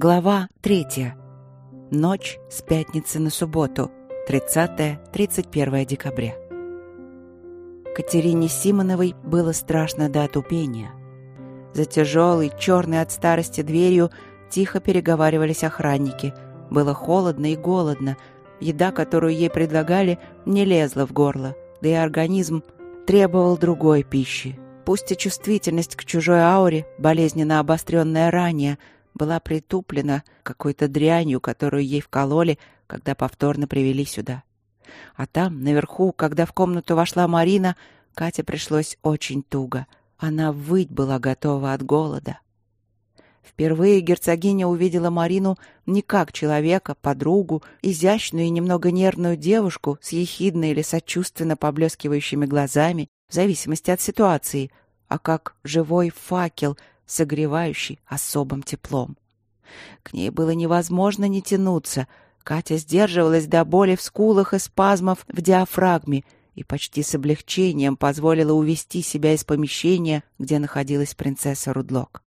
Глава третья. Ночь с пятницы на субботу. 30-31 декабря. Катерине Симоновой было страшно до отупения. За тяжелой, черной от старости дверью тихо переговаривались охранники. Было холодно и голодно. Еда, которую ей предлагали, не лезла в горло. Да и организм требовал другой пищи. Пусть и чувствительность к чужой ауре, болезненно обостренная ранее, была притуплена какой-то дрянью, которую ей вкололи, когда повторно привели сюда. А там, наверху, когда в комнату вошла Марина, Кате пришлось очень туго. Она выть была готова от голода. Впервые герцогиня увидела Марину не как человека, подругу, изящную и немного нервную девушку с ехидно или сочувственно поблескивающими глазами, в зависимости от ситуации, а как живой факел, согревающий особым теплом. К ней было невозможно не тянуться. Катя сдерживалась до боли в скулах и спазмов в диафрагме и почти с облегчением позволила увести себя из помещения, где находилась принцесса Рудлок.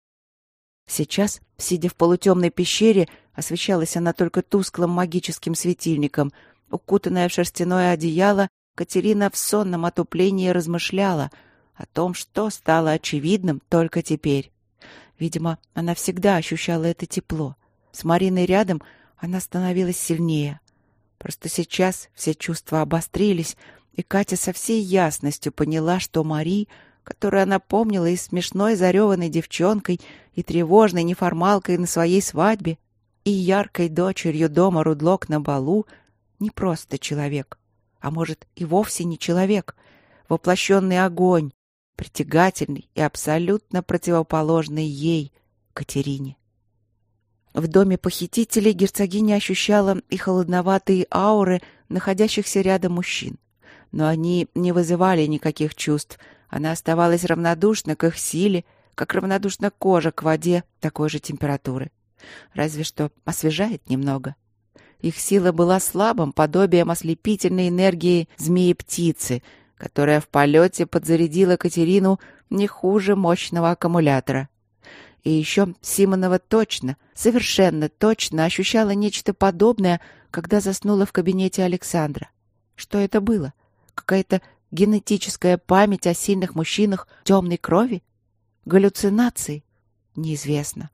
Сейчас, сидя в полутемной пещере, освещалась она только тусклым магическим светильником. Укутанная в шерстяное одеяло, Катерина в сонном отуплении размышляла о том, что стало очевидным только теперь. Видимо, она всегда ощущала это тепло. С Мариной рядом она становилась сильнее. Просто сейчас все чувства обострились, и Катя со всей ясностью поняла, что Мари, которую она помнила и смешной зареванной девчонкой, и тревожной неформалкой на своей свадьбе, и яркой дочерью дома Рудлок на балу, не просто человек, а может и вовсе не человек, воплощенный огонь, притягательный и абсолютно противоположный ей, Катерине. В доме похитителей герцогиня ощущала и холодноватые ауры находящихся рядом мужчин. Но они не вызывали никаких чувств. Она оставалась равнодушна к их силе, как равнодушна кожа к воде такой же температуры. Разве что освежает немного. Их сила была слабым подобием ослепительной энергии змеи-птицы, которая в полете подзарядила Катерину не хуже мощного аккумулятора. И еще Симонова точно, совершенно точно ощущала нечто подобное, когда заснула в кабинете Александра. Что это было? Какая-то генетическая память о сильных мужчинах темной крови? Галлюцинации? Неизвестно.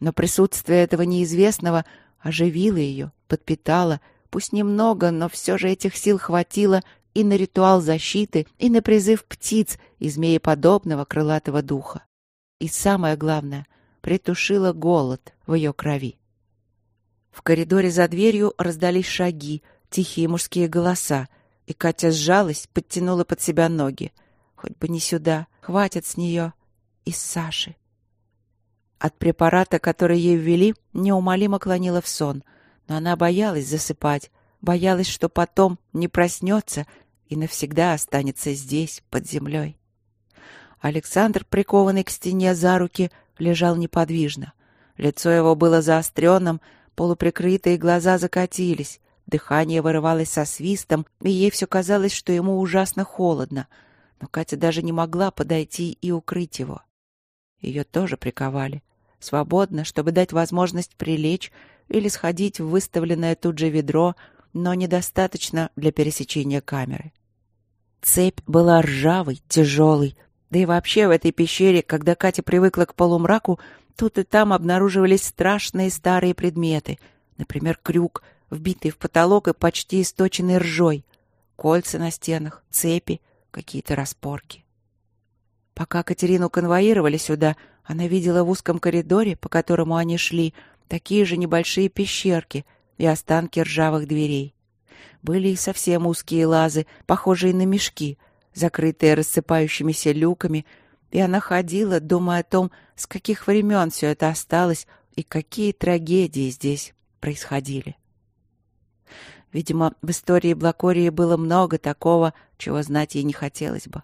Но присутствие этого неизвестного оживило ее, подпитало, пусть немного, но все же этих сил хватило и на ритуал защиты, и на призыв птиц и змееподобного крылатого духа. И самое главное, притушила голод в ее крови. В коридоре за дверью раздались шаги, тихие мужские голоса, и Катя сжалась, подтянула под себя ноги. Хоть бы не сюда, хватит с нее и с Саши. От препарата, который ей ввели, неумолимо клонила в сон, но она боялась засыпать, боялась, что потом не проснется и навсегда останется здесь, под землей. Александр, прикованный к стене за руки, лежал неподвижно. Лицо его было заостренным, полуприкрытые глаза закатились, дыхание вырывалось со свистом, и ей все казалось, что ему ужасно холодно. Но Катя даже не могла подойти и укрыть его. Ее тоже приковали. Свободно, чтобы дать возможность прилечь или сходить в выставленное тут же ведро, но недостаточно для пересечения камеры. Цепь была ржавой, тяжелой. Да и вообще в этой пещере, когда Катя привыкла к полумраку, тут и там обнаруживались страшные старые предметы. Например, крюк, вбитый в потолок и почти источенный ржой. Кольца на стенах, цепи, какие-то распорки. Пока Катерину конвоировали сюда, она видела в узком коридоре, по которому они шли, такие же небольшие пещерки и останки ржавых дверей. Были и совсем узкие лазы, похожие на мешки, закрытые рассыпающимися люками, и она ходила, думая о том, с каких времен все это осталось и какие трагедии здесь происходили. Видимо, в истории Блакории было много такого, чего знать ей не хотелось бы.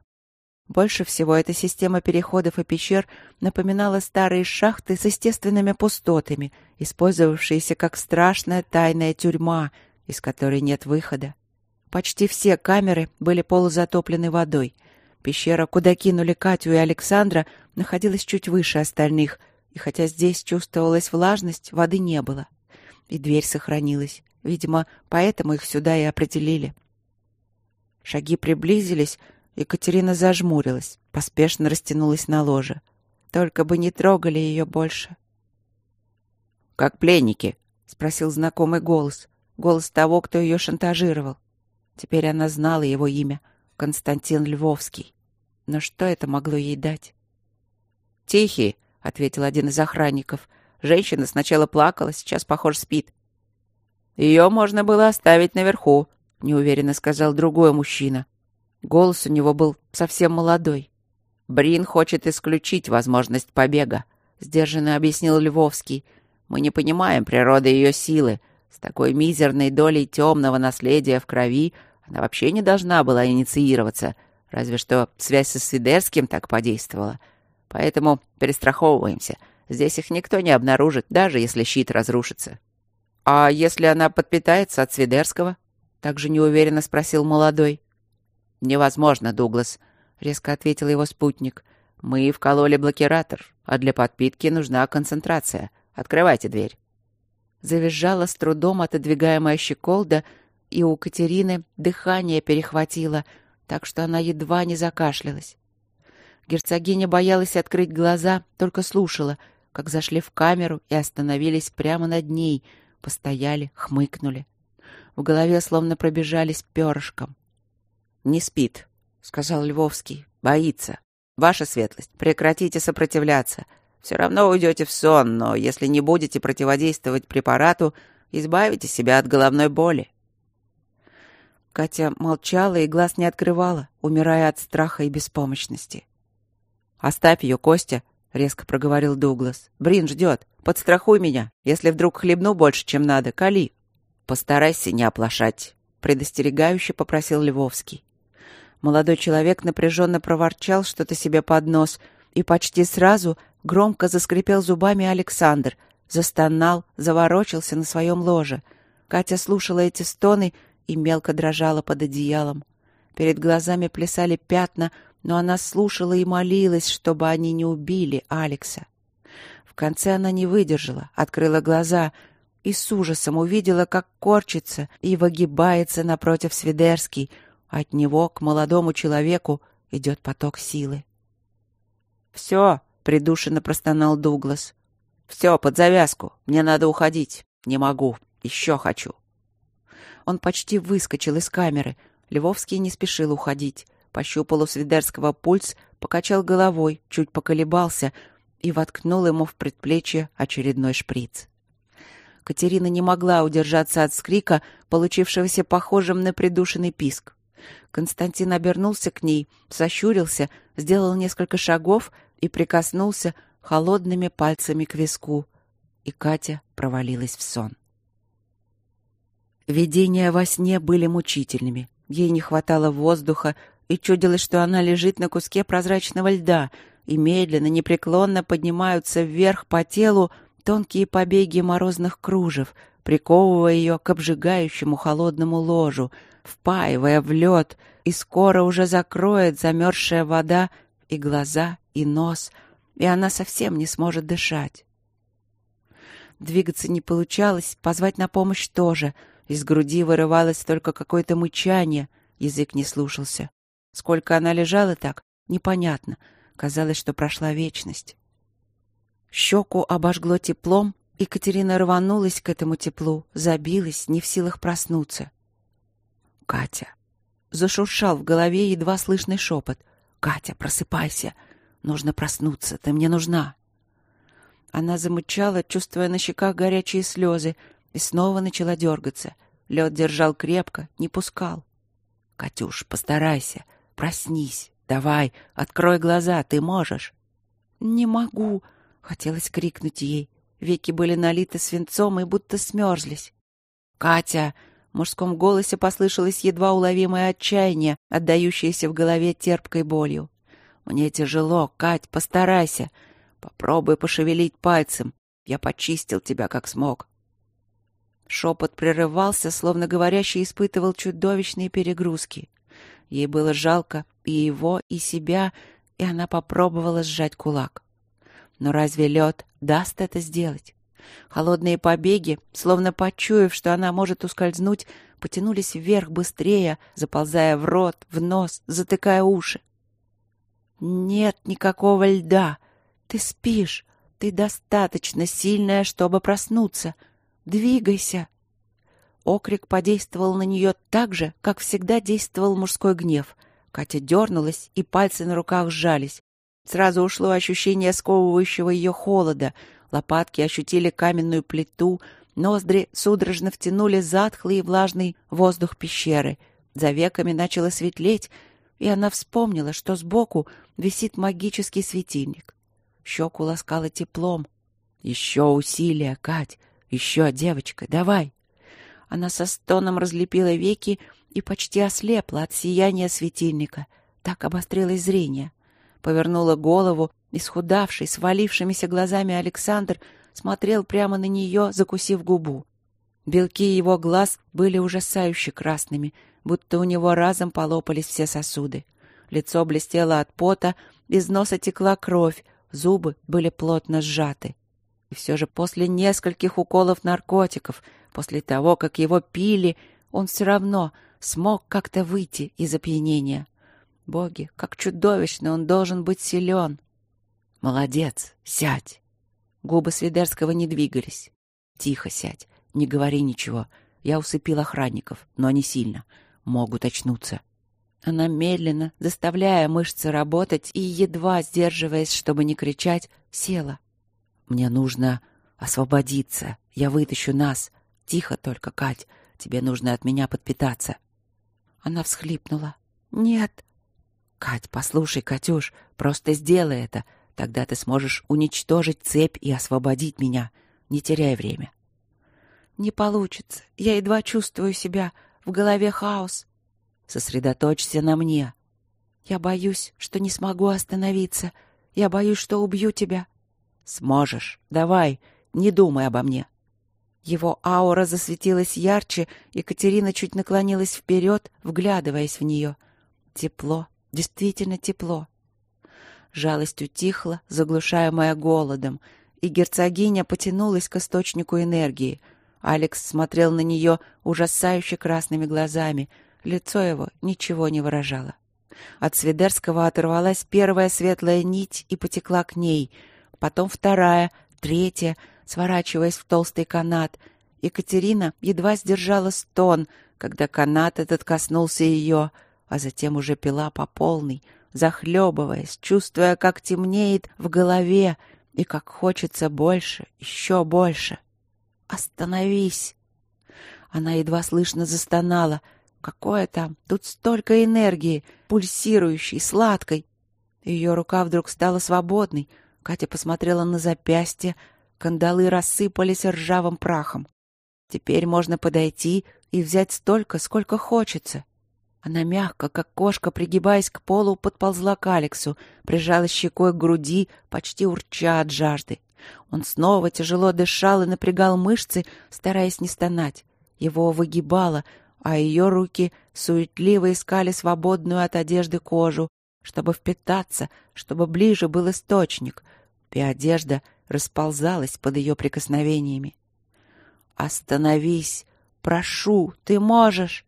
Больше всего эта система переходов и пещер напоминала старые шахты с естественными пустотами, использовавшиеся как страшная тайная тюрьма, из которой нет выхода. Почти все камеры были полузатоплены водой. Пещера, куда кинули Катю и Александра, находилась чуть выше остальных, и хотя здесь чувствовалась влажность, воды не было. И дверь сохранилась. Видимо, поэтому их сюда и определили. Шаги приблизились, и Катерина зажмурилась, поспешно растянулась на ложе. Только бы не трогали ее больше. «Как пленники?» — спросил знакомый голос. Голос того, кто ее шантажировал. Теперь она знала его имя — Константин Львовский. Но что это могло ей дать? «Тихий», — ответил один из охранников. «Женщина сначала плакала, сейчас, похоже, спит». «Ее можно было оставить наверху», — неуверенно сказал другой мужчина. Голос у него был совсем молодой. «Брин хочет исключить возможность побега», — сдержанно объяснил Львовский. «Мы не понимаем природы ее силы. С такой мизерной долей темного наследия в крови она вообще не должна была инициироваться, разве что связь со Свидерским так подействовала. Поэтому перестраховываемся. Здесь их никто не обнаружит, даже если щит разрушится». «А если она подпитается от Свидерского?» — также неуверенно спросил молодой. «Невозможно, Дуглас», — резко ответил его спутник. «Мы вкололи блокиратор, а для подпитки нужна концентрация. Открывайте дверь». Завизжала с трудом отодвигаемая щеколда, и у Катерины дыхание перехватило, так что она едва не закашлялась. Герцогиня боялась открыть глаза, только слушала, как зашли в камеру и остановились прямо над ней, постояли, хмыкнули. В голове словно пробежались перышком. «Не спит», — сказал Львовский. «Боится. Ваша светлость, прекратите сопротивляться. Все равно уйдете в сон, но если не будете противодействовать препарату, избавите себя от головной боли». Катя молчала и глаз не открывала, умирая от страха и беспомощности. «Оставь ее, Костя», — резко проговорил Дуглас. «Брин ждет. Подстрахуй меня. Если вдруг хлебну больше, чем надо, кали». «Постарайся не оплошать», — предостерегающе попросил Львовский. Молодой человек напряженно проворчал что-то себе под нос, и почти сразу громко заскрипел зубами Александр, застонал, заворочился на своем ложе. Катя слушала эти стоны и мелко дрожала под одеялом. Перед глазами плясали пятна, но она слушала и молилась, чтобы они не убили Алекса. В конце она не выдержала, открыла глаза и с ужасом увидела, как корчится и выгибается напротив Свидерский — от него к молодому человеку идет поток силы. «Все!» — придушенно простонал Дуглас. «Все, под завязку. Мне надо уходить. Не могу. Еще хочу». Он почти выскочил из камеры. Львовский не спешил уходить. Пощупал у Свидерского пульс, покачал головой, чуть поколебался и воткнул ему в предплечье очередной шприц. Катерина не могла удержаться от скрика, получившегося похожим на придушенный писк. Константин обернулся к ней, сощурился, сделал несколько шагов и прикоснулся холодными пальцами к виску. И Катя провалилась в сон. Видения во сне были мучительными. Ей не хватало воздуха, и чудилось, что она лежит на куске прозрачного льда, и медленно, непреклонно поднимаются вверх по телу тонкие побеги морозных кружев, приковывая ее к обжигающему холодному ложу, впаивая в лед, и скоро уже закроет замерзшая вода и глаза, и нос, и она совсем не сможет дышать. Двигаться не получалось, позвать на помощь тоже. Из груди вырывалось только какое-то мычание, язык не слушался. Сколько она лежала так, непонятно. Казалось, что прошла вечность. Щеку обожгло теплом, Екатерина рванулась к этому теплу, забилась, не в силах проснуться. «Катя!» Зашуршал в голове едва слышный шепот. «Катя, просыпайся! Нужно проснуться, ты мне нужна!» Она замычала, чувствуя на щеках горячие слезы, и снова начала дергаться. Лед держал крепко, не пускал. «Катюш, постарайся, проснись, давай, открой глаза, ты можешь!» «Не могу!» — хотелось крикнуть ей. Веки были налиты свинцом и будто смерзлись. «Катя!» — в мужском голосе послышалось едва уловимое отчаяние, отдающееся в голове терпкой болью. «Мне тяжело, Кать, постарайся. Попробуй пошевелить пальцем. Я почистил тебя, как смог». Шепот прерывался, словно говорящий испытывал чудовищные перегрузки. Ей было жалко и его, и себя, и она попробовала сжать кулак. Но разве лед даст это сделать? Холодные побеги, словно почуяв, что она может ускользнуть, потянулись вверх быстрее, заползая в рот, в нос, затыкая уши. «Нет никакого льда. Ты спишь. Ты достаточно сильная, чтобы проснуться. Двигайся!» Окрик подействовал на нее так же, как всегда действовал мужской гнев. Катя дернулась, и пальцы на руках сжались. Сразу ушло ощущение сковывающего ее холода. Лопатки ощутили каменную плиту, ноздри судорожно втянули затхлый и влажный воздух пещеры. За веками начало светлеть, и она вспомнила, что сбоку висит магический светильник. Щеку ласкало теплом. «Еще усилия, Кать! Еще, девочка, давай!» Она со стоном разлепила веки и почти ослепла от сияния светильника. Так обострилось зрение. Повернула голову, исхудавший, свалившимися глазами Александр смотрел прямо на нее, закусив губу. Белки его глаз были ужасающе красными, будто у него разом полопались все сосуды. Лицо блестело от пота, из носа текла кровь, зубы были плотно сжаты. И все же после нескольких уколов наркотиков, после того, как его пили, он все равно смог как-то выйти из опьянения. Боги, как чудовищно он должен быть силен. Молодец, сядь. Губы Свидерского не двигались. Тихо сядь, не говори ничего. Я усыпил охранников, но не сильно. Могут очнуться. Она медленно, заставляя мышцы работать и едва сдерживаясь, чтобы не кричать, села. Мне нужно освободиться. Я вытащу нас. Тихо только, Кать. Тебе нужно от меня подпитаться. Она всхлипнула. Нет. Кать, послушай, Катюш, просто сделай это. Тогда ты сможешь уничтожить цепь и освободить меня. Не теряй время. Не получится. Я едва чувствую себя. В голове хаос. Сосредоточься на мне. Я боюсь, что не смогу остановиться. Я боюсь, что убью тебя. Сможешь. Давай, не думай обо мне. Его аура засветилась ярче, и Катерина чуть наклонилась вперед, вглядываясь в нее. Тепло, действительно тепло. Жалость утихла, заглушаемая голодом, и герцогиня потянулась к источнику энергии. Алекс смотрел на нее ужасающе красными глазами — Лицо его ничего не выражало. От Свидерского оторвалась первая светлая нить и потекла к ней, потом вторая, третья, сворачиваясь в толстый канат. Екатерина едва сдержала стон, когда канат этот коснулся ее, а затем уже пила по полной, захлебываясь, чувствуя, как темнеет в голове и как хочется больше, еще больше. «Остановись!» Она едва слышно застонала — Какое там? Тут столько энергии, пульсирующей, сладкой. Ее рука вдруг стала свободной. Катя посмотрела на запястье. Кандалы рассыпались ржавым прахом. Теперь можно подойти и взять столько, сколько хочется. Она мягко, как кошка, пригибаясь к полу, подползла к Алексу, прижала щекой к груди, почти урча от жажды. Он снова тяжело дышал и напрягал мышцы, стараясь не стонать. Его выгибало, а ее руки суетливо искали свободную от одежды кожу, чтобы впитаться, чтобы ближе был источник, и одежда расползалась под ее прикосновениями. «Остановись! Прошу! Ты можешь!»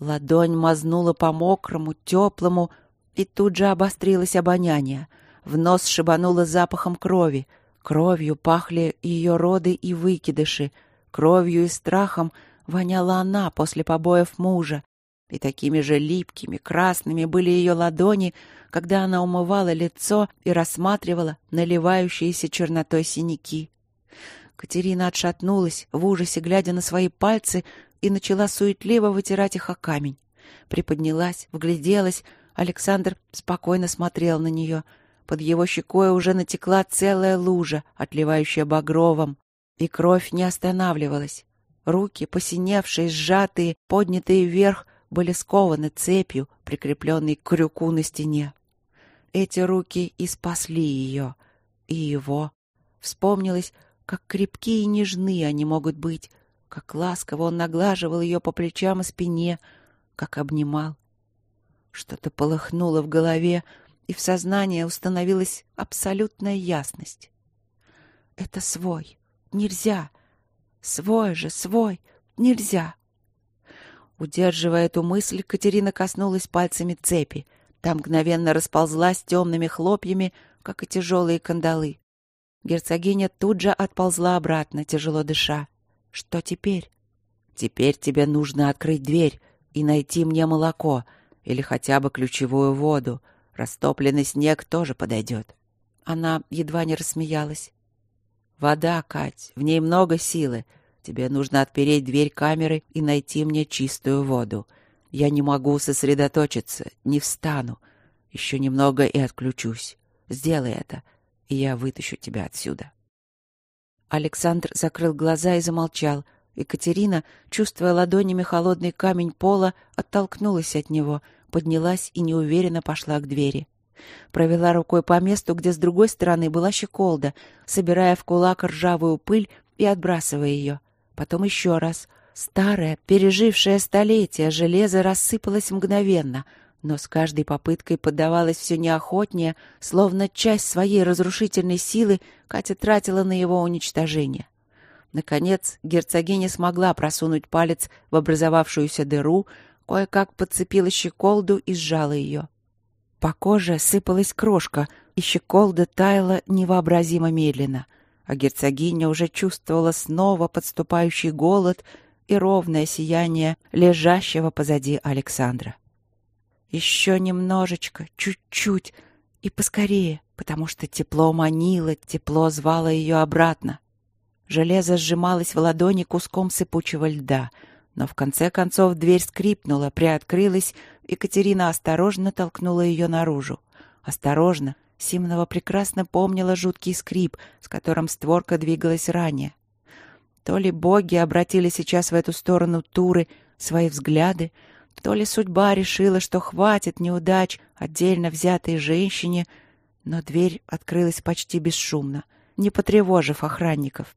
Ладонь мазнула по мокрому, теплому, и тут же обострилось обоняние. В нос шибануло запахом крови. Кровью пахли ее роды и выкидыши. Кровью и страхом — воняла она после побоев мужа, и такими же липкими, красными были ее ладони, когда она умывала лицо и рассматривала наливающиеся чернотой синяки. Катерина отшатнулась, в ужасе глядя на свои пальцы, и начала суетливо вытирать их о камень. Приподнялась, вгляделась. Александр спокойно смотрел на нее. Под его щекой уже натекла целая лужа, отливающая багровым, и кровь не останавливалась. Руки, посиневшие, сжатые, поднятые вверх, были скованы цепью, прикрепленной к крюку на стене. Эти руки и спасли ее, и его. Вспомнилось, как крепкие и нежны они могут быть, как ласково он наглаживал ее по плечам и спине, как обнимал. Что-то полыхнуло в голове, и в сознании установилась абсолютная ясность. Это свой. Нельзя. Свой же, свой. Нельзя. Удерживая эту мысль, Катерина коснулась пальцами цепи. Та мгновенно расползлась темными хлопьями, как и тяжелые кандалы. Герцогиня тут же отползла обратно, тяжело дыша. Что теперь? Теперь тебе нужно открыть дверь и найти мне молоко или хотя бы ключевую воду. Растопленный снег тоже подойдет. Она едва не рассмеялась. Вода, Кать, в ней много силы. Тебе нужно отпереть дверь камеры и найти мне чистую воду. Я не могу сосредоточиться, не встану. Еще немного и отключусь. Сделай это, и я вытащу тебя отсюда. Александр закрыл глаза и замолчал. Екатерина, чувствуя ладонями холодный камень пола, оттолкнулась от него, поднялась и неуверенно пошла к двери. Провела рукой по месту, где с другой стороны была щеколда, собирая в кулак ржавую пыль и отбрасывая ее. Потом еще раз. Старое, пережившее столетие, железо рассыпалось мгновенно, но с каждой попыткой поддавалось все неохотнее, словно часть своей разрушительной силы Катя тратила на его уничтожение. Наконец, герцогиня смогла просунуть палец в образовавшуюся дыру, кое-как подцепила щеколду и сжала ее. По коже сыпалась крошка, и щеколда таяла невообразимо медленно, а герцогиня уже чувствовала снова подступающий голод и ровное сияние лежащего позади Александра. Еще немножечко, чуть-чуть, и поскорее, потому что тепло манило, тепло звало ее обратно. Железо сжималось в ладони куском сыпучего льда — но в конце концов дверь скрипнула, приоткрылась, и Катерина осторожно толкнула ее наружу. Осторожно. Симонова прекрасно помнила жуткий скрип, с которым створка двигалась ранее. То ли боги обратили сейчас в эту сторону Туры свои взгляды, то ли судьба решила, что хватит неудач отдельно взятой женщине, но дверь открылась почти бесшумно, не потревожив охранников.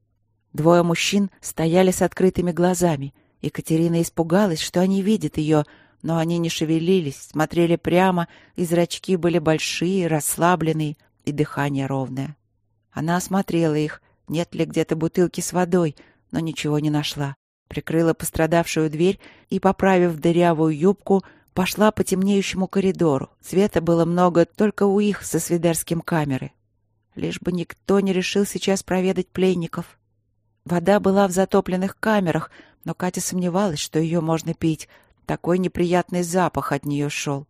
Двое мужчин стояли с открытыми глазами. Екатерина испугалась, что они видят ее, но они не шевелились, смотрели прямо, и зрачки были большие, расслабленные, и дыхание ровное. Она осмотрела их, нет ли где-то бутылки с водой, но ничего не нашла. Прикрыла пострадавшую дверь и, поправив дырявую юбку, пошла по темнеющему коридору. Света было много только у их со свидерским камеры. Лишь бы никто не решил сейчас проведать пленников. Вода была в затопленных камерах, но Катя сомневалась, что ее можно пить. Такой неприятный запах от нее шел.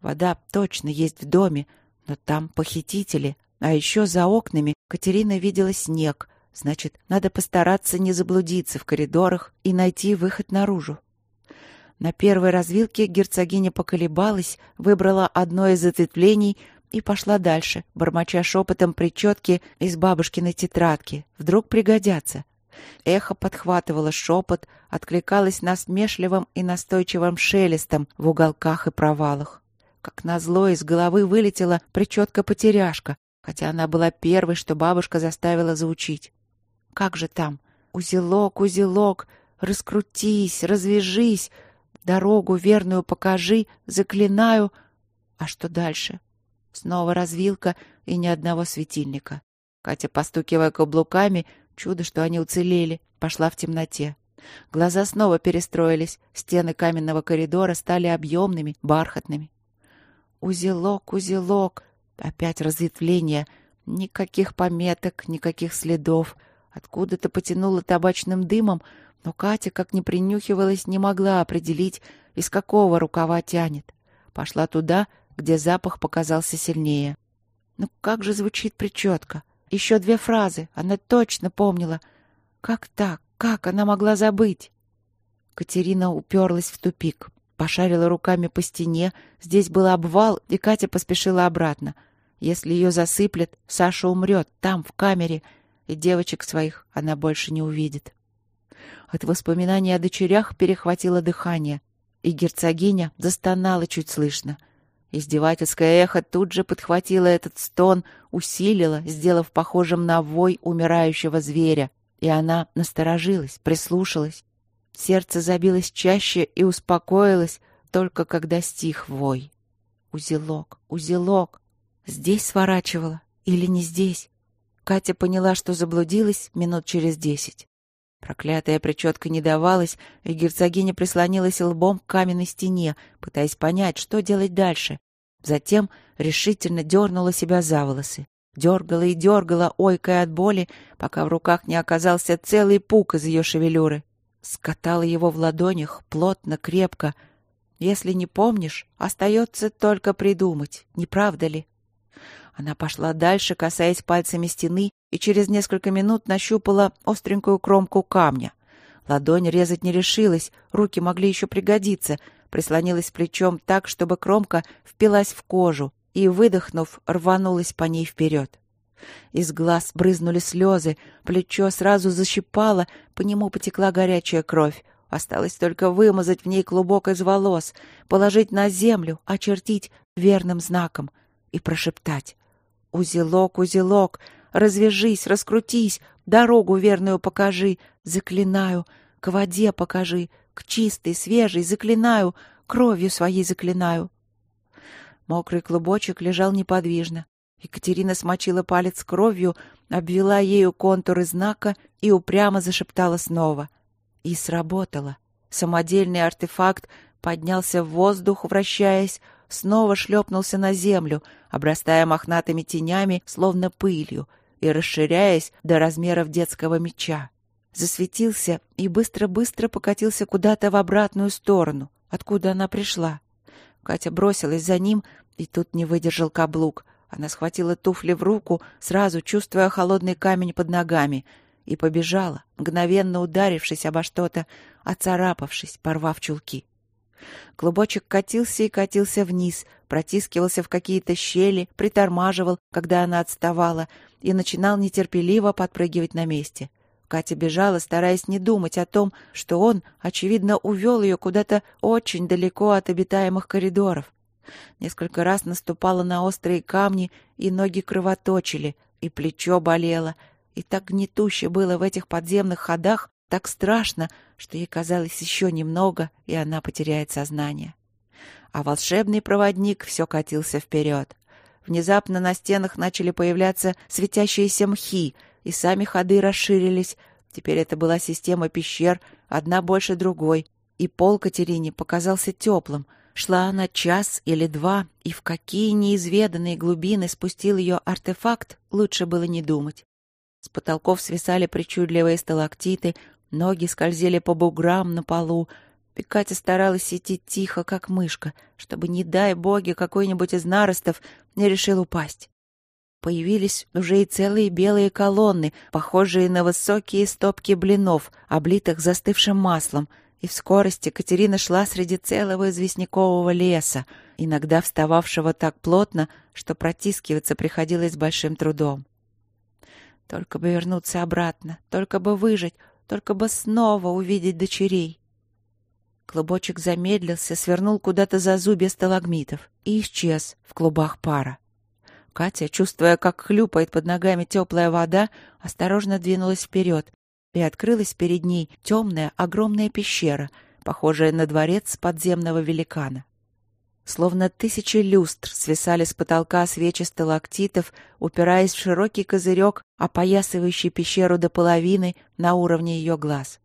Вода точно есть в доме, но там похитители. А еще за окнами Катерина видела снег. Значит, надо постараться не заблудиться в коридорах и найти выход наружу. На первой развилке герцогиня поколебалась, выбрала одно из ответвлений и пошла дальше, бормоча шепотом причетки из бабушкиной тетрадки. Вдруг пригодятся. Эхо подхватывало шепот, откликалось насмешливым и настойчивым шелестом в уголках и провалах. Как назло из головы вылетела причетка-потеряшка, хотя она была первой, что бабушка заставила заучить. Как же там? Узелок, узелок, раскрутись, развяжись, дорогу верную покажи, заклинаю. А что дальше? Снова развилка и ни одного светильника. Катя, постукивая каблуками, Чудо, что они уцелели. Пошла в темноте. Глаза снова перестроились. Стены каменного коридора стали объемными, бархатными. Узелок, узелок. Опять разветвление. Никаких пометок, никаких следов. Откуда-то потянуло табачным дымом, но Катя, как ни принюхивалась, не могла определить, из какого рукава тянет. Пошла туда, где запах показался сильнее. Ну как же звучит причетка? Еще две фразы. Она точно помнила. Как так? Как она могла забыть? Катерина уперлась в тупик. Пошарила руками по стене. Здесь был обвал, и Катя поспешила обратно. Если ее засыплет, Саша умрет там, в камере, и девочек своих она больше не увидит. От воспоминаний о дочерях перехватило дыхание, и герцогиня застонала чуть слышно — Издевательское эхо тут же подхватило этот стон, усилило, сделав похожим на вой умирающего зверя. И она насторожилась, прислушалась. Сердце забилось чаще и успокоилось, только когда стих вой. Узелок, узелок. Здесь сворачивала или не здесь? Катя поняла, что заблудилась минут через десять. Проклятая причетка не давалась, и герцогиня прислонилась лбом к каменной стене, пытаясь понять, что делать дальше. Затем решительно дернула себя за волосы. Дергала и дергала, ойкая от боли, пока в руках не оказался целый пук из ее шевелюры. Скатала его в ладонях, плотно, крепко. Если не помнишь, остается только придумать, не правда ли? Она пошла дальше, касаясь пальцами стены, и через несколько минут нащупала остренькую кромку камня. Ладонь резать не решилась, руки могли еще пригодиться. Прислонилась плечом так, чтобы кромка впилась в кожу, и, выдохнув, рванулась по ней вперед. Из глаз брызнули слезы, плечо сразу защипало, по нему потекла горячая кровь. Осталось только вымазать в ней клубок из волос, положить на землю, очертить верным знаком и прошептать. «Узелок, узелок, развяжись, раскрутись, дорогу верную покажи, заклинаю, к воде покажи, к чистой, свежей, заклинаю, кровью своей заклинаю». Мокрый клубочек лежал неподвижно. Екатерина смочила палец кровью, обвела ею контуры знака и упрямо зашептала снова. И сработало. Самодельный артефакт поднялся в воздух, вращаясь, снова шлепнулся на землю, обрастая мохнатыми тенями, словно пылью, и расширяясь до размеров детского меча. Засветился и быстро-быстро покатился куда-то в обратную сторону, откуда она пришла. Катя бросилась за ним, и тут не выдержал каблук. Она схватила туфли в руку, сразу чувствуя холодный камень под ногами, и побежала, мгновенно ударившись обо что-то, оцарапавшись, порвав чулки. Клубочек катился и катился вниз, протискивался в какие-то щели, притормаживал, когда она отставала, и начинал нетерпеливо подпрыгивать на месте. Катя бежала, стараясь не думать о том, что он, очевидно, увел ее куда-то очень далеко от обитаемых коридоров. Несколько раз наступала на острые камни, и ноги кровоточили, и плечо болело, и так гнетуще было в этих подземных ходах, так страшно, что ей казалось еще немного, и она потеряет сознание. А волшебный проводник все катился вперед. Внезапно на стенах начали появляться светящиеся мхи, и сами ходы расширились. Теперь это была система пещер, одна больше другой, и пол Катерине показался теплым. Шла она час или два, и в какие неизведанные глубины спустил ее артефакт, лучше было не думать. С потолков свисали причудливые сталактиты, ноги скользили по буграм на полу, и Катя старалась идти тихо, как мышка, чтобы, не дай боги, какой-нибудь из наростов не решил упасть. Появились уже и целые белые колонны, похожие на высокие стопки блинов, облитых застывшим маслом, и в скорости Катерина шла среди целого известнякового леса, иногда встававшего так плотно, что протискиваться приходилось большим трудом. Только бы вернуться обратно, только бы выжить, только бы снова увидеть дочерей. Клубочек замедлился, свернул куда-то за зубья сталагмитов и исчез в клубах пара. Катя, чувствуя, как хлюпает под ногами теплая вода, осторожно двинулась вперед, и открылась перед ней темная огромная пещера, похожая на дворец подземного великана. Словно тысячи люстр свисали с потолка свечи сталактитов, упираясь в широкий козырек, опоясывающий пещеру до половины на уровне ее глаз.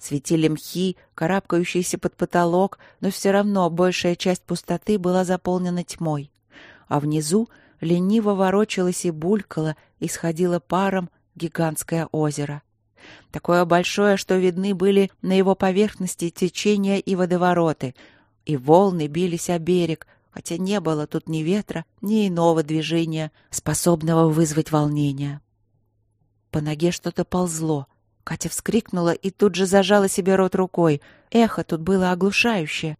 Светили мхи, карабкающиеся под потолок, но все равно большая часть пустоты была заполнена тьмой. А внизу лениво ворочалось и булькало, исходило паром гигантское озеро. Такое большое, что видны были на его поверхности течения и водовороты, и волны бились о берег, хотя не было тут ни ветра, ни иного движения, способного вызвать волнение. По ноге что-то ползло. Катя вскрикнула и тут же зажала себе рот рукой. Эхо тут было оглушающее.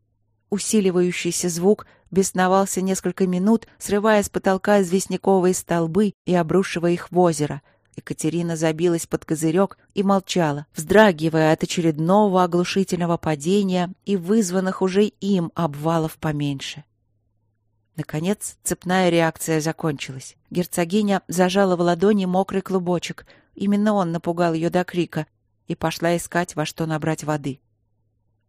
Усиливающийся звук бесновался несколько минут, срывая с потолка известняковые столбы и обрушивая их в озеро. Екатерина забилась под козырек и молчала, вздрагивая от очередного оглушительного падения и вызванных уже им обвалов поменьше. Наконец, цепная реакция закончилась. Герцогиня зажала в ладони мокрый клубочек. Именно он напугал ее до крика и пошла искать, во что набрать воды.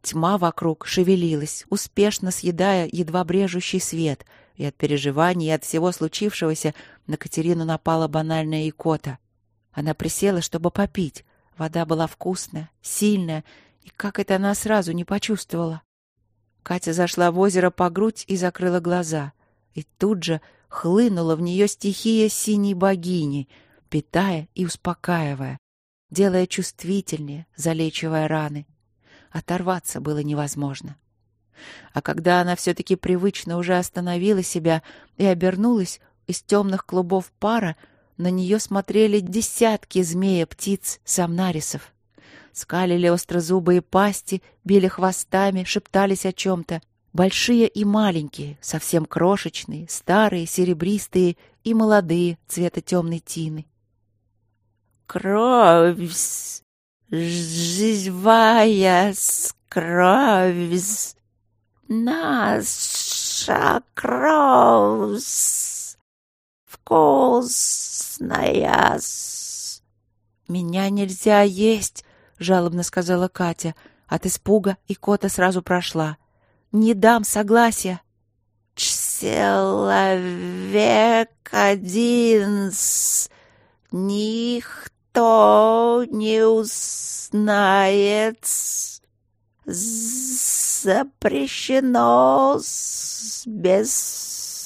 Тьма вокруг шевелилась, успешно съедая едва брежущий свет, и от переживаний и от всего случившегося на Катерину напала банальная икота. Она присела, чтобы попить. Вода была вкусная, сильная, и как это она сразу не почувствовала? Катя зашла в озеро по грудь и закрыла глаза. И тут же хлынула в нее стихия синей богини, питая и успокаивая, делая чувствительнее, залечивая раны. Оторваться было невозможно. А когда она все-таки привычно уже остановила себя и обернулась, из темных клубов пара на нее смотрели десятки змея-птиц самнарисов. Скалили острозубые пасти, били хвостами, шептались о чем-то. Большие и маленькие, совсем крошечные, старые, серебристые и молодые, цвета темной тины. «Кровь! Живая кровь! Наша кровь! Вкусная!» «Меня нельзя есть!» — жалобно сказала Катя. От испуга и кота сразу прошла. «Не дам согласия!» «Человек один никто не узнает. Запрещено без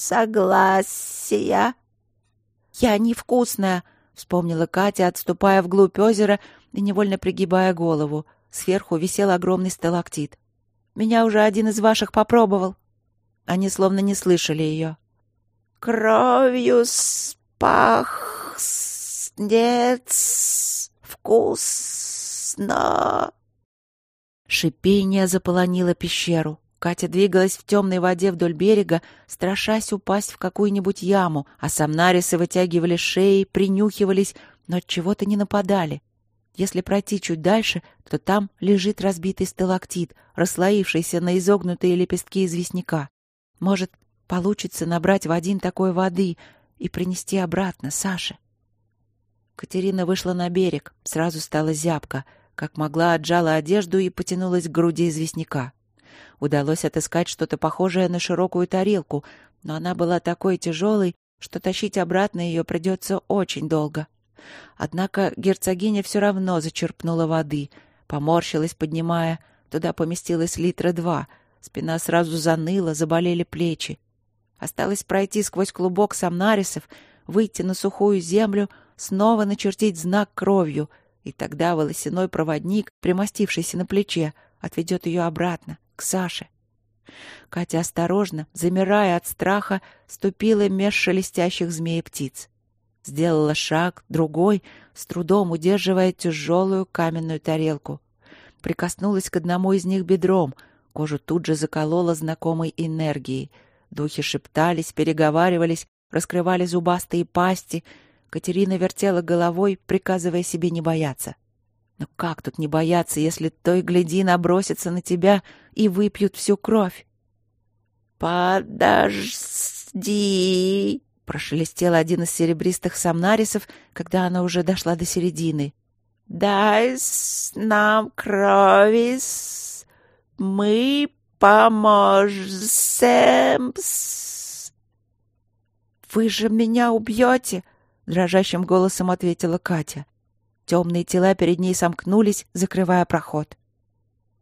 согласия». «Я невкусная», — вспомнила Катя, отступая вглубь озера и невольно пригибая голову. Сверху висел огромный сталактит. «Меня уже один из ваших попробовал». Они словно не слышали ее. «Кровью спахнет вкусно!» Шипение заполонило пещеру. Катя двигалась в темной воде вдоль берега, страшась упасть в какую-нибудь яму, а самнарисы вытягивали шеи, принюхивались, но от чего-то не нападали. Если пройти чуть дальше, то там лежит разбитый сталактит, расслоившийся на изогнутые лепестки известняка. Может, получится набрать в один такой воды и принести обратно Саше. Катерина вышла на берег, сразу стала зябко, как могла отжала одежду и потянулась к груди известняка. Удалось отыскать что-то похожее на широкую тарелку, но она была такой тяжелой, что тащить обратно ее придется очень долго. Однако герцогиня все равно зачерпнула воды, поморщилась, поднимая. Туда поместилось литра два. Спина сразу заныла, заболели плечи. Осталось пройти сквозь клубок самнарисов, выйти на сухую землю, снова начертить знак кровью, и тогда волосяной проводник, примостившийся на плече, отведет ее обратно, к Саше. Катя осторожно, замирая от страха, ступила меж шелестящих змей птиц. Сделала шаг, другой, с трудом удерживая тяжелую каменную тарелку. Прикоснулась к одному из них бедром. Кожу тут же заколола знакомой энергией. Духи шептались, переговаривались, раскрывали зубастые пасти. Катерина вертела головой, приказывая себе не бояться. Но как тут не бояться, если той гляди набросится на тебя и выпьют всю кровь? «Подожди!» — прошелестел один из серебристых самнарисов, когда она уже дошла до середины. «Дай нам крови, мы поможем!» «Вы же меня убьете!» — дрожащим голосом ответила Катя. Темные тела перед ней сомкнулись, закрывая проход.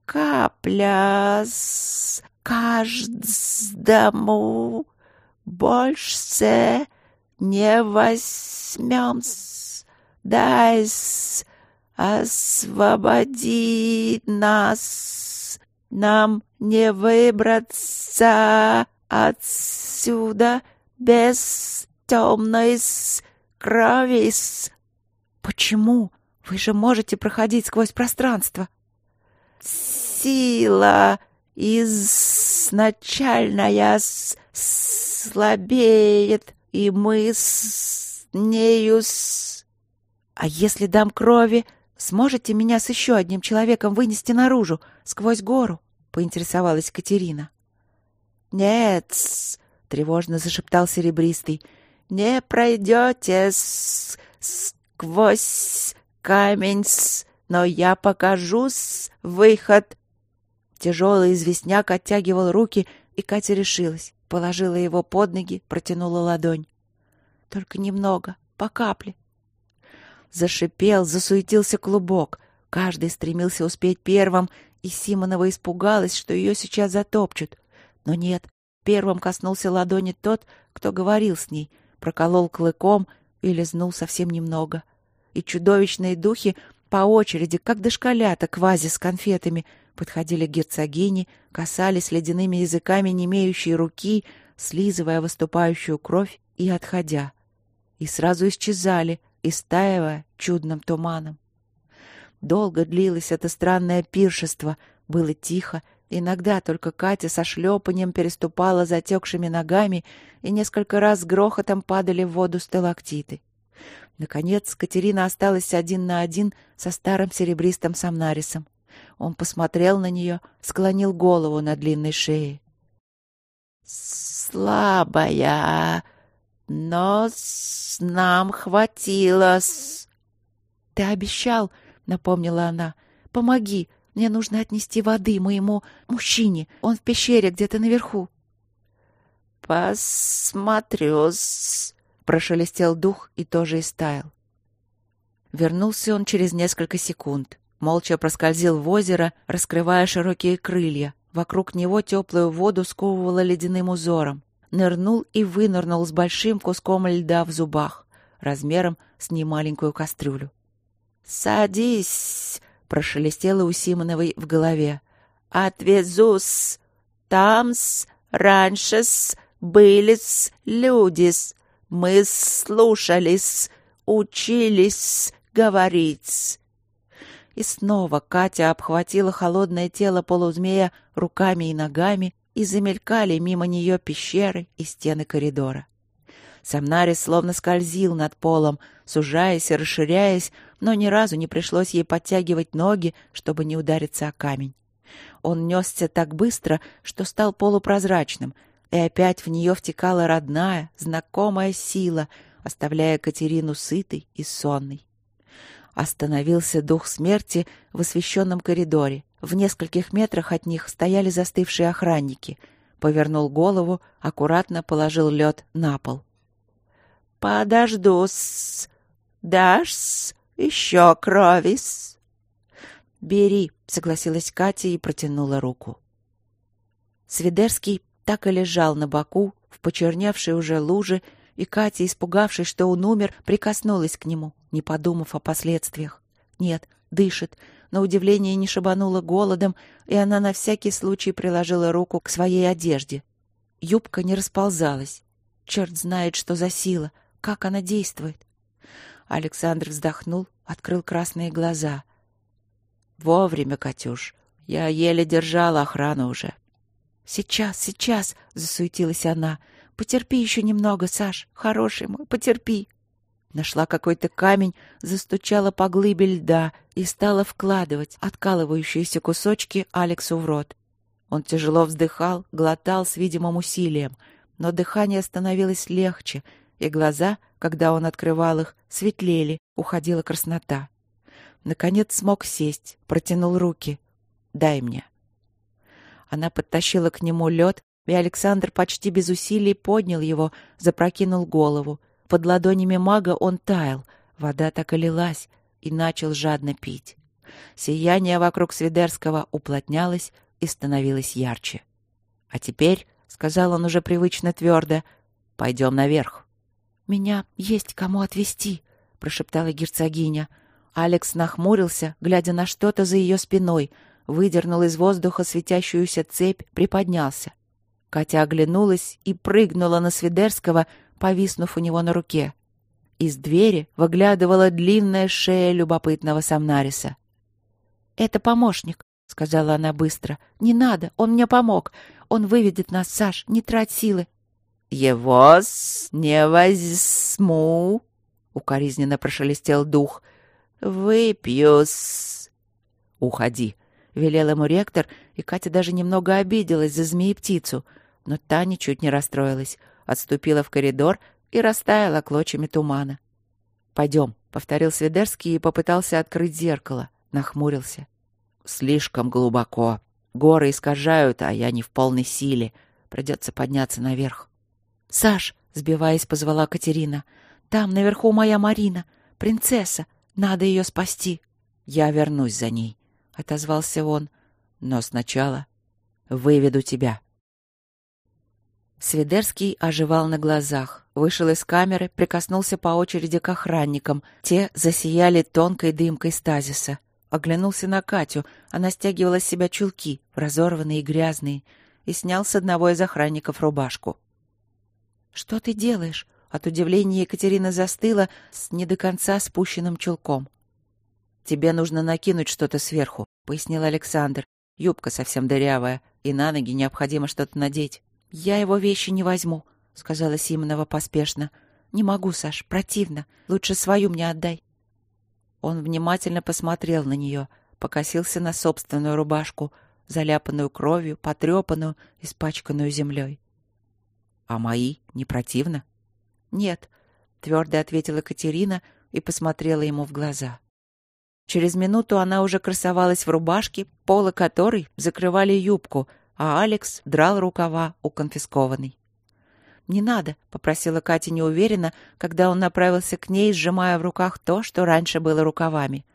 «Капля с каждому больше не возьмем. Дай освободи нас. Нам не выбраться отсюда без темной крови. Почему? Вы же можете проходить сквозь пространство. Сила изначальная слабеет, и мы с нею с... А если дам крови, сможете меня с еще одним человеком вынести наружу, сквозь гору? Поинтересовалась Катерина. Нет, тревожно зашептал Серебристый, не пройдете сквозь камень, но я покажу выход. Тяжелый известняк оттягивал руки, и Катя решилась. Положила его под ноги, протянула ладонь. Только немного, по капле. Зашипел, засуетился клубок. Каждый стремился успеть первым, и Симонова испугалась, что ее сейчас затопчут. Но нет, первым коснулся ладони тот, кто говорил с ней, проколол клыком и лизнул совсем немного. И чудовищные духи по очереди, как дошколята к вазе с конфетами, подходили к герцогине, касались ледяными языками немеющей руки, слизывая выступающую кровь и отходя. И сразу исчезали, истаивая чудным туманом. Долго длилось это странное пиршество, было тихо, иногда только Катя со шлепанием переступала затекшими ногами, и несколько раз с грохотом падали в воду сталактиты. Наконец Катерина осталась один на один со старым серебристым самнарисом. Он посмотрел на нее, склонил голову на длинной шее. «Слабая, но с нам хватило с...» «Ты обещал», — напомнила она. «Помоги, мне нужно отнести воды моему мужчине. Он в пещере где-то наверху». «Посмотрю-с...» прошелестел дух и тоже истаял. Вернулся он через несколько секунд молча проскользил в озеро, раскрывая широкие крылья. Вокруг него теплую воду сковывало ледяным узором. Нырнул и вынырнул с большим куском льда в зубах, размером с немаленькую кастрюлю. «Садись!» — прошелестело у Симоновой в голове. «Отвезу-с! Там-с, раньше-с, были-с люди-с. Мы слушались, учились говорить. И снова Катя обхватила холодное тело полузмея руками и ногами, и замелькали мимо нее пещеры и стены коридора. Самнарис словно скользил над полом, сужаясь и расширяясь, но ни разу не пришлось ей подтягивать ноги, чтобы не удариться о камень. Он несся так быстро, что стал полупрозрачным, и опять в нее втекала родная, знакомая сила, оставляя Катерину сытой и сонной. Остановился дух смерти в освещенном коридоре. В нескольких метрах от них стояли застывшие охранники. Повернул голову, аккуратно положил лед на пол. «Подожду-с. Дашь-с еще крови-с?» «Бери», — согласилась Катя и протянула руку. Свидерский так и лежал на боку, в почерневшей уже луже, и Катя, испугавшись, что он умер, прикоснулась к нему, не подумав о последствиях. Нет, дышит, на удивление не шибанула голодом, и она на всякий случай приложила руку к своей одежде. Юбка не расползалась. Черт знает, что за сила, как она действует. Александр вздохнул, открыл красные глаза. «Вовремя, Катюш. Я еле держала охрану уже». «Сейчас, сейчас!» — засуетилась она. Потерпи еще немного, Саш, хороший мой, потерпи. Нашла какой-то камень, застучала по глыбе льда и стала вкладывать откалывающиеся кусочки Алексу в рот. Он тяжело вздыхал, глотал с видимым усилием, но дыхание становилось легче, и глаза, когда он открывал их, светлели, уходила краснота. Наконец смог сесть, протянул руки. «Дай мне». Она подтащила к нему лед и Александр почти без усилий поднял его, запрокинул голову. Под ладонями мага он таял, вода так и лилась, и начал жадно пить. Сияние вокруг Свидерского уплотнялось и становилось ярче. «А теперь», — сказал он уже привычно твердо, — «пойдем наверх». «Меня есть кому отвезти», — прошептала герцогиня. Алекс нахмурился, глядя на что-то за ее спиной, выдернул из воздуха светящуюся цепь, приподнялся. Катя оглянулась и прыгнула на Свидерского, повиснув у него на руке. Из двери выглядывала длинная шея любопытного Самнариса. «Это помощник», — сказала она быстро. «Не надо, он мне помог. Он выведет нас, Саш, не трать силы». «Его-с не возьму», — укоризненно прошелестел дух. «Выпью-с». «Уходи», — велел ему ректор, и Катя даже немного обиделась за змеи-птицу — но та ничуть не расстроилась, отступила в коридор и растаяла клочьями тумана. «Пойдем», — повторил Свидерский и попытался открыть зеркало, нахмурился. «Слишком глубоко. Горы искажают, а я не в полной силе. Придется подняться наверх. «Саш!» — сбиваясь, позвала Катерина. «Там наверху моя Марина, принцесса. Надо ее спасти». «Я вернусь за ней», — отозвался он. «Но сначала выведу тебя». Свидерский оживал на глазах, вышел из камеры, прикоснулся по очереди к охранникам. Те засияли тонкой дымкой стазиса. Оглянулся на Катю. Она стягивала с себя чулки, разорванные и грязные, и снял с одного из охранников рубашку. «Что ты делаешь?» От удивления Екатерина застыла с не до конца спущенным чулком. «Тебе нужно накинуть что-то сверху», — пояснил Александр. «Юбка совсем дырявая, и на ноги необходимо что-то надеть». «Я его вещи не возьму», — сказала Симонова поспешно. «Не могу, Саш, противно. Лучше свою мне отдай». Он внимательно посмотрел на нее, покосился на собственную рубашку, заляпанную кровью, потрепанную, испачканную землей. «А мои не противно?» «Нет», — твердо ответила Катерина и посмотрела ему в глаза. Через минуту она уже красовалась в рубашке, полы которой закрывали юбку — а Алекс драл рукава у конфискованной. «Не надо», — попросила Катя неуверенно, когда он направился к ней, сжимая в руках то, что раньше было рукавами.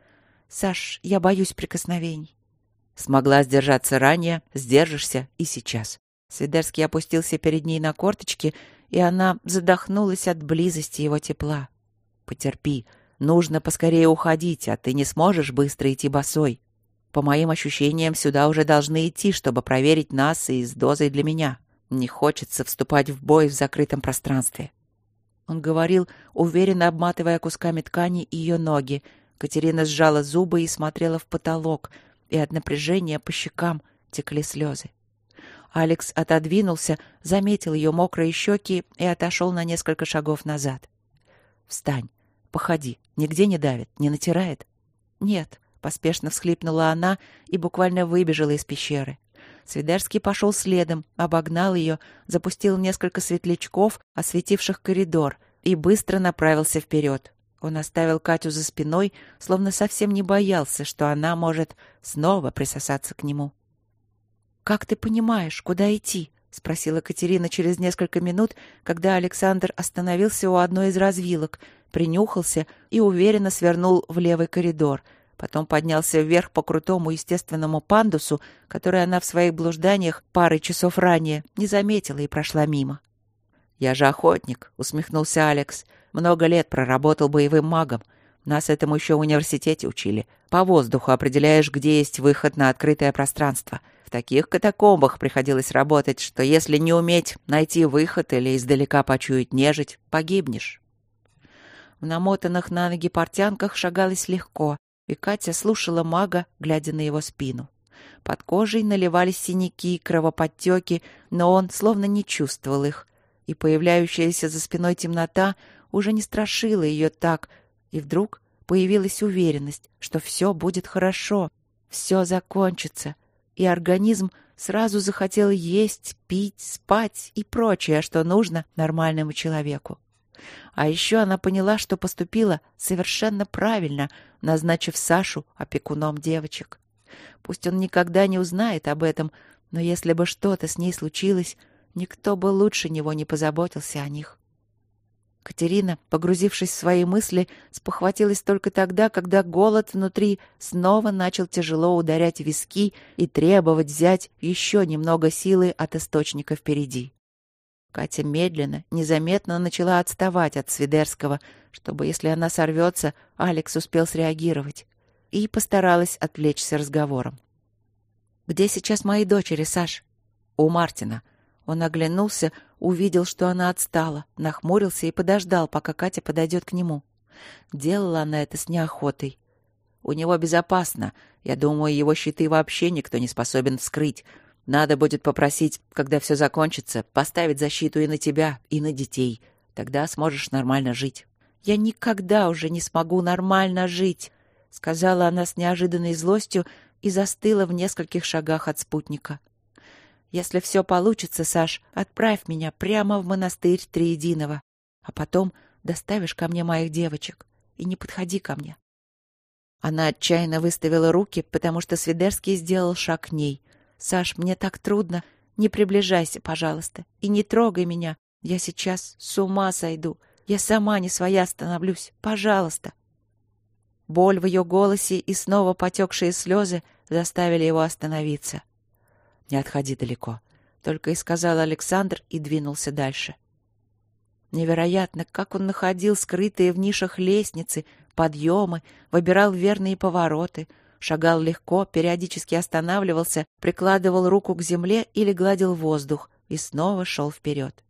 «Саш, я боюсь прикосновений». Смогла сдержаться ранее, сдержишься и сейчас. Свидерский опустился перед ней на корточки, и она задохнулась от близости его тепла. «Потерпи. Нужно поскорее уходить, а ты не сможешь быстро идти босой. По моим ощущениям, сюда уже должны идти, чтобы проверить нас и с дозой для меня. Не хочется вступать в бой в закрытом пространстве. Он говорил, уверенно обматывая кусками ткани ее ноги. Катерина сжала зубы и смотрела в потолок, и от напряжения по щекам текли слезы. Алекс отодвинулся, заметил ее мокрые щеки и отошел на несколько шагов назад. «Встань, походи, нигде не давит, не натирает?» «Нет», Поспешно всхлипнула она и буквально выбежала из пещеры. Свидерский пошел следом, обогнал ее, запустил несколько светлячков, осветивших коридор, и быстро направился вперед. Он оставил Катю за спиной, словно совсем не боялся, что она может снова присосаться к нему. «Как ты понимаешь, куда идти?» — спросила Катерина через несколько минут, когда Александр остановился у одной из развилок, принюхался и уверенно свернул в левый коридор — Потом поднялся вверх по крутому естественному пандусу, который она в своих блужданиях пары часов ранее не заметила и прошла мимо. «Я же охотник», — усмехнулся Алекс. «Много лет проработал боевым магом. Нас этому еще в университете учили. По воздуху определяешь, где есть выход на открытое пространство. В таких катакомбах приходилось работать, что если не уметь найти выход или издалека почуять нежить, погибнешь». В намотанных на ноги портянках шагалось легко, и Катя слушала мага, глядя на его спину. Под кожей наливались синяки, кровоподтеки, но он словно не чувствовал их. И появляющаяся за спиной темнота уже не страшила ее так, и вдруг появилась уверенность, что все будет хорошо, все закончится, и организм сразу захотел есть, пить, спать и прочее, что нужно нормальному человеку. А еще она поняла, что поступила совершенно правильно, назначив Сашу опекуном девочек. Пусть он никогда не узнает об этом, но если бы что-то с ней случилось, никто бы лучше него не позаботился о них. Катерина, погрузившись в свои мысли, спохватилась только тогда, когда голод внутри снова начал тяжело ударять виски и требовать взять еще немного силы от источника впереди. Катя медленно, незаметно начала отставать от Свидерского, чтобы, если она сорвется, Алекс успел среагировать, и постаралась отвлечься разговором. «Где сейчас мои дочери, Саш?» «У Мартина». Он оглянулся, увидел, что она отстала, нахмурился и подождал, пока Катя подойдет к нему. Делала она это с неохотой. «У него безопасно. Я думаю, его щиты вообще никто не способен вскрыть. Надо будет попросить, когда все закончится, поставить защиту и на тебя, и на детей. Тогда сможешь нормально жить. Я никогда уже не смогу нормально жить, сказала она с неожиданной злостью и застыла в нескольких шагах от спутника. Если все получится, Саш, отправь меня прямо в монастырь Триединого, а потом доставишь ко мне моих девочек и не подходи ко мне. Она отчаянно выставила руки, потому что Свидерский сделал шаг к ней — Саш, мне так трудно. Не приближайся, пожалуйста, и не трогай меня. Я сейчас с ума сойду. Я сама не своя становлюсь. Пожалуйста. Боль в ее голосе и снова потекшие слезы заставили его остановиться. «Не отходи далеко», — только и сказал Александр и двинулся дальше. Невероятно, как он находил скрытые в нишах лестницы, подъемы, выбирал верные повороты, шагал легко, периодически останавливался, прикладывал руку к земле или гладил воздух и снова шел вперед.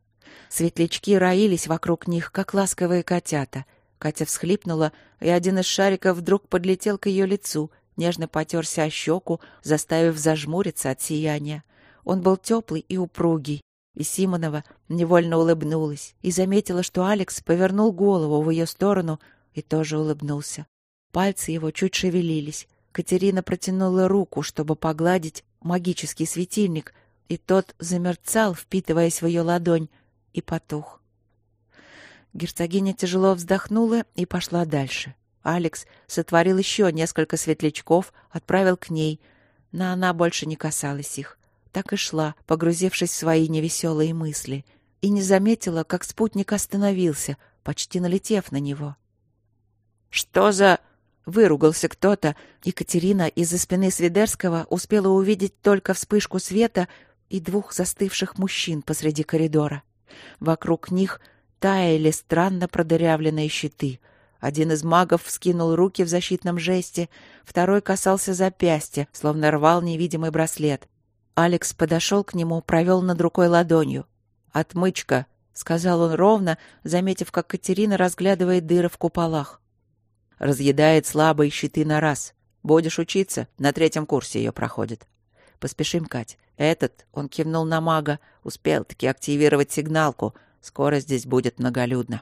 Светлячки роились вокруг них, как ласковые котята. Катя всхлипнула, и один из шариков вдруг подлетел к ее лицу, нежно потерся о щеку, заставив зажмуриться от сияния. Он был теплый и упругий, и Симонова невольно улыбнулась и заметила, что Алекс повернул голову в ее сторону и тоже улыбнулся. Пальцы его чуть шевелились. Катерина протянула руку, чтобы погладить магический светильник, и тот замерцал, впитываясь в ее ладонь, и потух. Герцогиня тяжело вздохнула и пошла дальше. Алекс сотворил еще несколько светлячков, отправил к ней, но она больше не касалась их. Так и шла, погрузившись в свои невеселые мысли, и не заметила, как спутник остановился, почти налетев на него. «Что за...» — выругался кто-то. Екатерина из-за спины Свидерского успела увидеть только вспышку света и двух застывших мужчин посреди коридора. Вокруг них таяли странно продырявленные щиты. Один из магов вскинул руки в защитном жесте, второй касался запястья, словно рвал невидимый браслет. Алекс подошел к нему, провел над рукой ладонью. «Отмычка», — сказал он ровно, заметив, как Катерина разглядывает дыры в куполах. «Разъедает слабые щиты на раз. Будешь учиться, на третьем курсе ее проходит. Поспешим, Кать. Этот, он кивнул на мага, успел-таки активировать сигналку. Скоро здесь будет многолюдно.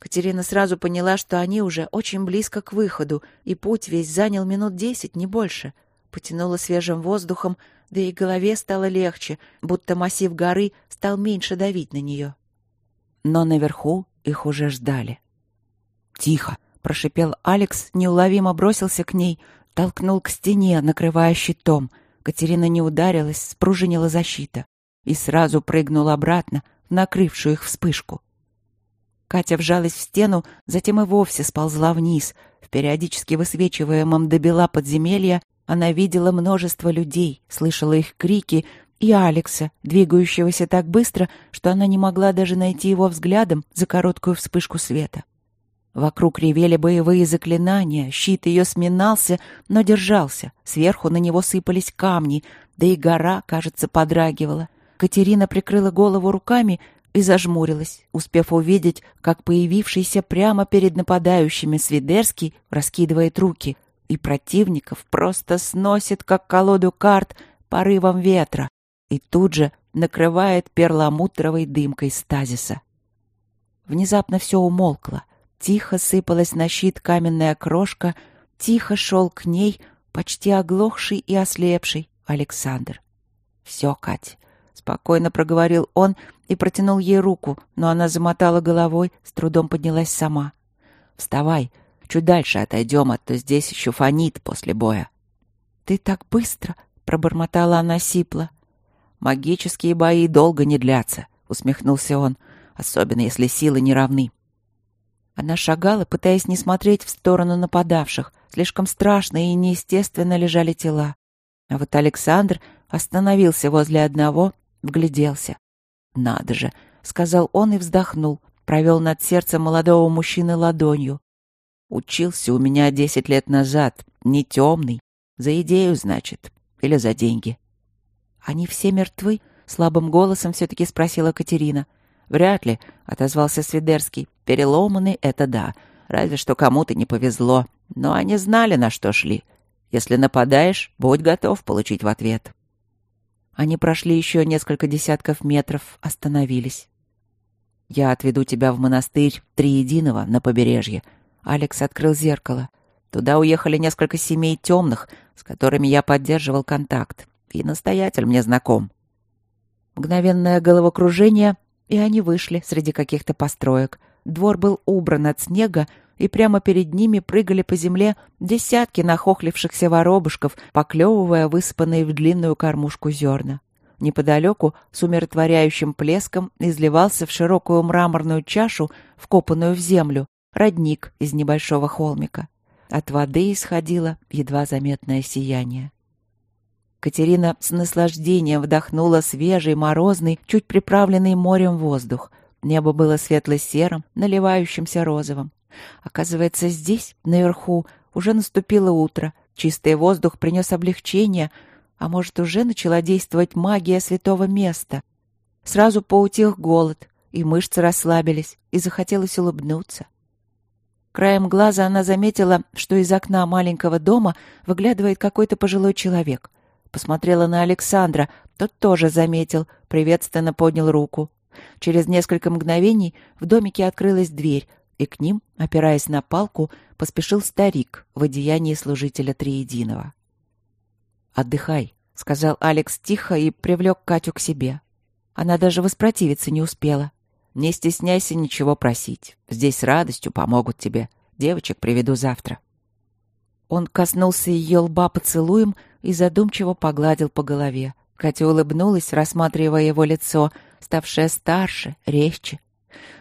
Катерина сразу поняла, что они уже очень близко к выходу, и путь весь занял минут десять, не больше. Потянула свежим воздухом, да и голове стало легче, будто массив горы стал меньше давить на нее. Но наверху их уже ждали. «Тихо!» — прошипел Алекс, неуловимо бросился к ней, толкнул к стене, накрывая щитом — Катерина не ударилась, спружинила защита и сразу прыгнула обратно накрывшую их вспышку. Катя вжалась в стену, затем и вовсе сползла вниз. В периодически высвечиваемом до бела подземелья она видела множество людей, слышала их крики и Алекса, двигающегося так быстро, что она не могла даже найти его взглядом за короткую вспышку света. Вокруг ревели боевые заклинания, щит ее сминался, но держался. Сверху на него сыпались камни, да и гора, кажется, подрагивала. Катерина прикрыла голову руками и зажмурилась, успев увидеть, как появившийся прямо перед нападающими Свидерский раскидывает руки, и противников просто сносит, как колоду карт, порывом ветра, и тут же накрывает перламутровой дымкой стазиса. Внезапно все умолкло — Тихо сыпалась на щит каменная крошка, тихо шел к ней, почти оглохший и ослепший, Александр. «Все, Кать», — спокойно проговорил он и протянул ей руку, но она замотала головой, с трудом поднялась сама. «Вставай, чуть дальше отойдем, а то здесь еще фонит после боя». «Ты так быстро!» — пробормотала она сипло. «Магические бои долго не длятся», — усмехнулся он, «особенно если силы не равны. Она шагала, пытаясь не смотреть в сторону нападавших. Слишком страшно и неестественно лежали тела. А вот Александр остановился возле одного, вгляделся. «Надо же!» — сказал он и вздохнул, провел над сердцем молодого мужчины ладонью. «Учился у меня десять лет назад, не темный. За идею, значит, или за деньги». «Они все мертвы?» — слабым голосом все-таки спросила Катерина. «Вряд ли», — отозвался Свидерский. «Переломаны — это да. Разве что кому-то не повезло. Но они знали, на что шли. Если нападаешь, будь готов получить в ответ». Они прошли еще несколько десятков метров, остановились. «Я отведу тебя в монастырь Триединого на побережье». Алекс открыл зеркало. Туда уехали несколько семей темных, с которыми я поддерживал контакт. И настоятель мне знаком. Мгновенное головокружение, и они вышли среди каких-то построек. Двор был убран от снега, и прямо перед ними прыгали по земле десятки нахохлившихся воробушков, поклевывая высыпанные в длинную кормушку зерна. Неподалеку с умиротворяющим плеском изливался в широкую мраморную чашу, вкопанную в землю, родник из небольшого холмика. От воды исходило едва заметное сияние. Катерина с наслаждением вдохнула свежий, морозный, чуть приправленный морем воздух. Небо было светло-серым, наливающимся розовым. Оказывается, здесь, наверху, уже наступило утро. Чистый воздух принес облегчение, а может, уже начала действовать магия святого места. Сразу поутих голод, и мышцы расслабились, и захотелось улыбнуться. Краем глаза она заметила, что из окна маленького дома выглядывает какой-то пожилой человек. Посмотрела на Александра, тот тоже заметил, приветственно поднял руку. Через несколько мгновений в домике открылась дверь, и к ним, опираясь на палку, поспешил старик в одеянии служителя Триединого. «Отдыхай», — сказал Алекс тихо и привлек Катю к себе. Она даже воспротивиться не успела. «Не стесняйся ничего просить. Здесь с радостью помогут тебе. Девочек приведу завтра». Он коснулся ее лба поцелуем и задумчиво погладил по голове. Катя улыбнулась, рассматривая его лицо, ставшее старше, резче.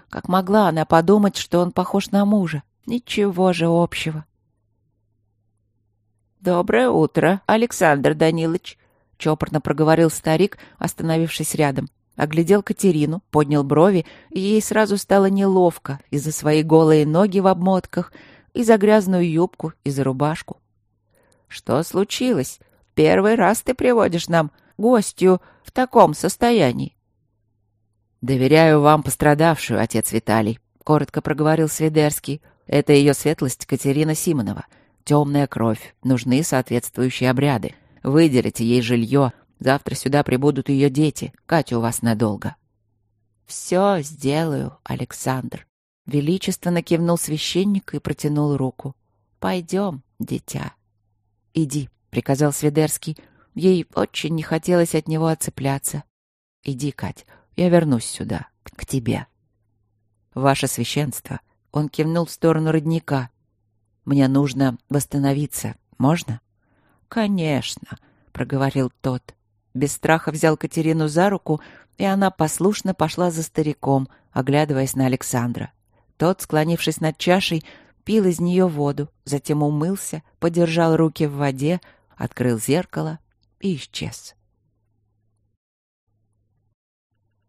Как могла она подумать, что он похож на мужа? Ничего же общего. «Доброе утро, Александр Данилович», — чопорно проговорил старик, остановившись рядом. Оглядел Катерину, поднял брови, и ей сразу стало неловко из-за своей голые ноги в обмотках, и за грязную юбку, и за рубашку. «Что случилось? Первый раз ты приводишь нам гостью в таком состоянии?» «Доверяю вам пострадавшую, отец Виталий», — коротко проговорил Свидерский. «Это ее светлость Катерина Симонова темная кровь, нужны соответствующие обряды. Выделите ей жилье. Завтра сюда прибудут ее дети. Катя у вас надолго. Все сделаю, Александр. Величественно кивнул священник и протянул руку. Пойдем, дитя. Иди, приказал Свидерский. Ей очень не хотелось от него отцепляться. Иди, Кать, я вернусь сюда, к тебе. Ваше священство. Он кивнул в сторону родника. Мне нужно восстановиться. Можно? Конечно, проговорил тот. Без страха взял Катерину за руку, и она послушно пошла за стариком, оглядываясь на Александра. Тот, склонившись над чашей, пил из нее воду, затем умылся, подержал руки в воде, открыл зеркало и исчез.